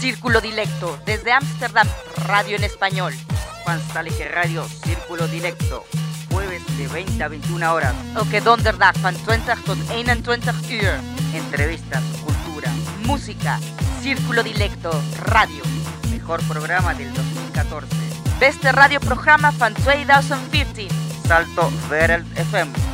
Círculo Directo, desde Ámsterdam, radio en español. Juan Salique Radio, Círculo Directo, jueves de 20 a 21 horas. Elke donderdag van 20 tot 21 uur. Entrevistas, cultura, Música, Círculo Directo, radio. mejor programa del 2014. Beste radioprogramma van 2014. Salto Wereld FM.